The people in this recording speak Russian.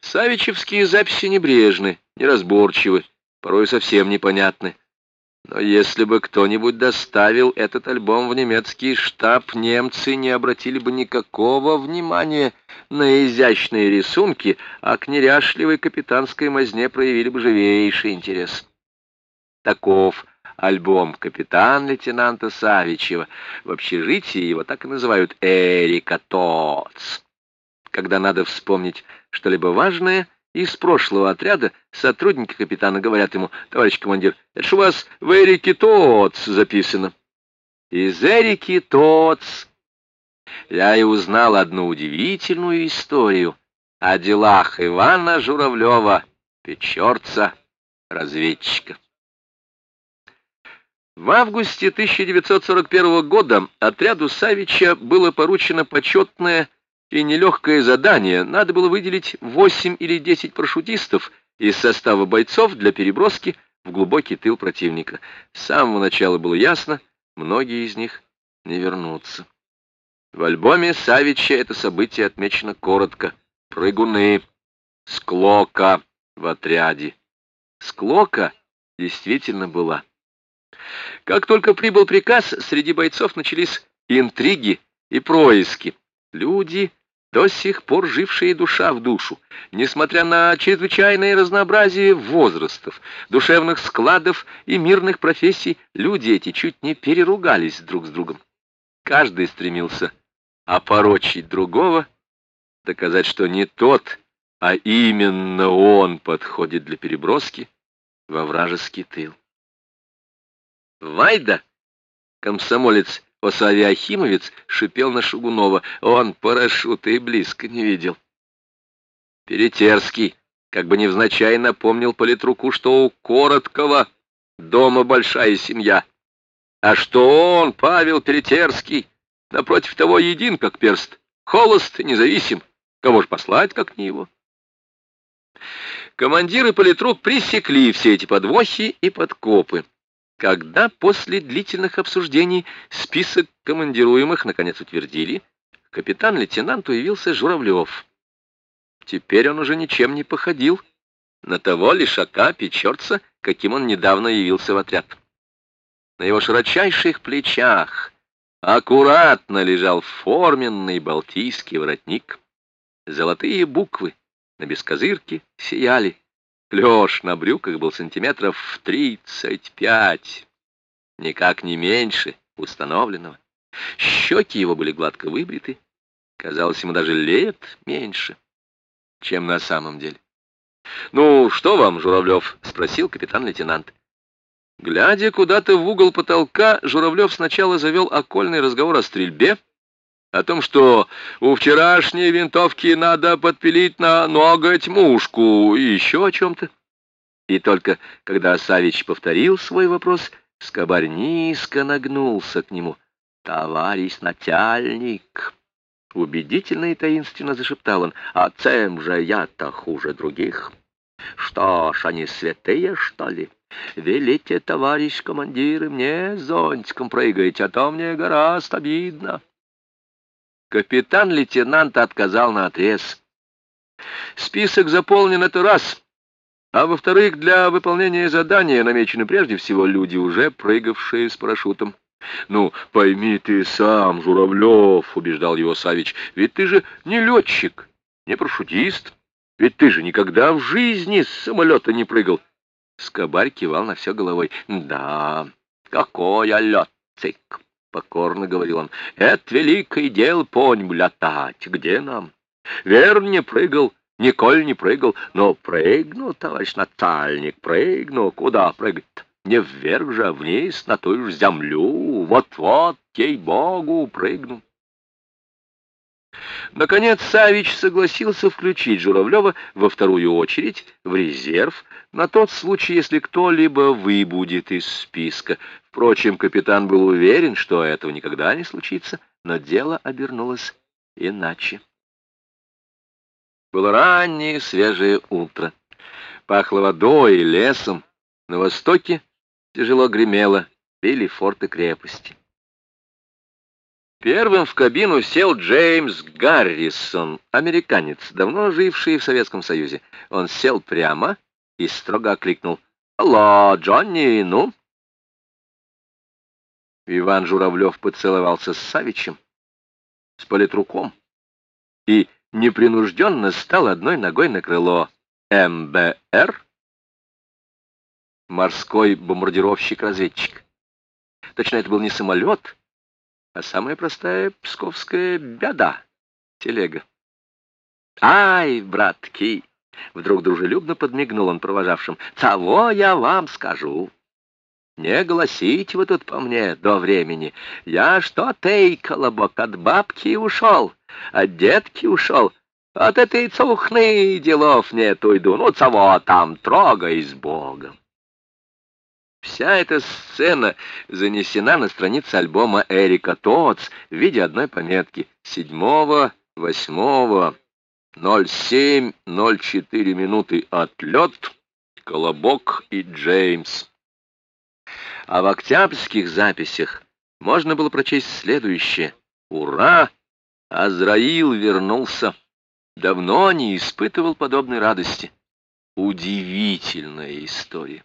Савичевские записи небрежны, неразборчивы, порой совсем непонятны. Но если бы кто-нибудь доставил этот альбом в немецкий штаб, немцы не обратили бы никакого внимания на изящные рисунки, а к неряшливой капитанской мазне проявили бы живейший интерес. Таков альбом капитан-лейтенанта Савичева. В общежитии его так и называют Эрика Тоц. Когда надо вспомнить что-либо важное из прошлого отряда, сотрудники капитана говорят ему, товарищ командир, это ж у вас в Эрике Тоц записано. Из Эрики Тоц я и узнал одну удивительную историю о делах Ивана Журавлева, Печорца, разведчика. В августе 1941 года отряду Савича было поручено почетное и нелегкое задание. Надо было выделить 8 или 10 парашютистов из состава бойцов для переброски в глубокий тыл противника. С самого начала было ясно, многие из них не вернутся. В альбоме Савича это событие отмечено коротко. Прыгуны. Склока в отряде. Склока действительно была. Как только прибыл приказ, среди бойцов начались интриги и происки. Люди, до сих пор жившие душа в душу, несмотря на чрезвычайное разнообразие возрастов, душевных складов и мирных профессий, люди эти чуть не переругались друг с другом. Каждый стремился опорочить другого, доказать, что не тот, а именно он подходит для переброски во вражеский тыл. Вайда, комсомолец Осавий Ахимовец, шипел на Шугунова. Он парашюта и близко не видел. Перетерский, как бы невзначай, напомнил политруку, что у Короткого дома большая семья, а что он, Павел Перетерский, напротив того един, как перст, холост независим. Кого ж послать, как не его? Командиры политрук пресекли все эти подвохи и подкопы. Когда после длительных обсуждений список командируемых наконец утвердили, капитан-лейтенанту явился Журавлев. Теперь он уже ничем не походил на того лишака Печерца, каким он недавно явился в отряд. На его широчайших плечах аккуратно лежал форменный балтийский воротник. Золотые буквы на бескозырке сияли. Клеш на брюках был сантиметров в тридцать пять, никак не меньше установленного. Щеки его были гладко выбриты. Казалось, ему даже лет меньше, чем на самом деле. «Ну, что вам, Журавлев?» — спросил капитан-лейтенант. Глядя куда-то в угол потолка, Журавлев сначала завел окольный разговор о стрельбе, о том, что у вчерашней винтовки надо подпилить на ноготь мушку и еще о чем-то. И только когда Савич повторил свой вопрос, Скобарь низко нагнулся к нему. «Товарищ начальник!» Убедительно и таинственно зашептал он. «А чем же я-то хуже других? Что ж, они святые, что ли? Велите, товарищ командир, мне зонтиком прыгать, а то мне гораздо обидно». Капитан-лейтенант отказал на отрез. Список заполнен это раз, а во-вторых, для выполнения задания намечены прежде всего люди, уже прыгавшие с парашютом. «Ну, пойми ты сам, Журавлев», — убеждал его Савич, — «ведь ты же не летчик, не парашютист, ведь ты же никогда в жизни с самолета не прыгал». Скобарь кивал на все головой. «Да, какой я летчик!» — покорно говорил он. — Это великое дело, понь, летать. Где нам? Верно, не прыгал, Николь не прыгал, но прыгну, товарищ начальник, прыгну. Куда прыгать Не вверх же, а вниз, на ту же землю. Вот-вот, ей-богу, прыгну. Наконец Савич согласился включить Журавлева во вторую очередь в резерв на тот случай, если кто-либо выбудет из списка. Впрочем, капитан был уверен, что этого никогда не случится, но дело обернулось иначе. Было раннее свежее утро. Пахло водой и лесом. На востоке тяжело гремело, били форты крепости. Первым в кабину сел Джеймс Гаррисон, американец, давно живший в Советском Союзе. Он сел прямо и строго окликнул. «Алло, Джонни, ну?» Иван Журавлев поцеловался с Савичем, с политруком, и непринужденно стал одной ногой на крыло. МБР? Морской бомбардировщик-разведчик. Точно, это был не самолет, а самая простая псковская беда — телега. «Ай, братки!» — вдруг дружелюбно подмигнул он провожавшим. «Того я вам скажу. Не гласите вы тут по мне до времени. Я что, ты, колобок, от бабки ушел, от детки ушел, от этой цухны делов нет уйду. Ну, цого там, трогай с Богом. Вся эта сцена занесена на странице альбома Эрика Тоц в виде одной пометки. 7 8 07 04 минуты отлет, Колобок и Джеймс. А в октябрьских записях можно было прочесть следующее. «Ура! Азраил вернулся!» Давно не испытывал подобной радости. Удивительная история.